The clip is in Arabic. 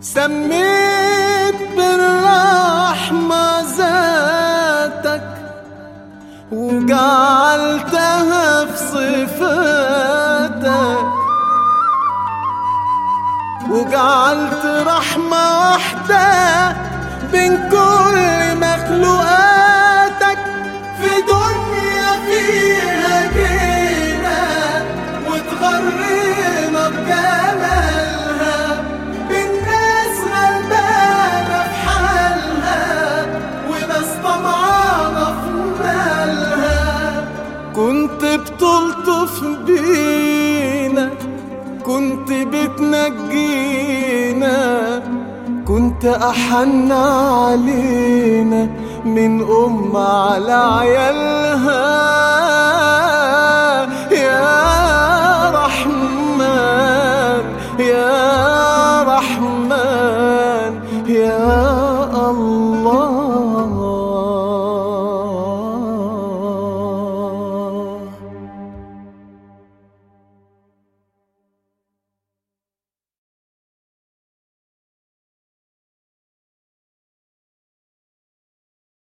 سميت بالرحمة ذاتك وجعلتها في صفاتك وجعلت رحمة واحدة بين كل مخلوقاتك. في دنيا فيها جينا كنت بتلطف بينا كنت بتنجينا كنت أحن علينا من أم على عيالها. يا رحمن يا رحمن يا الله.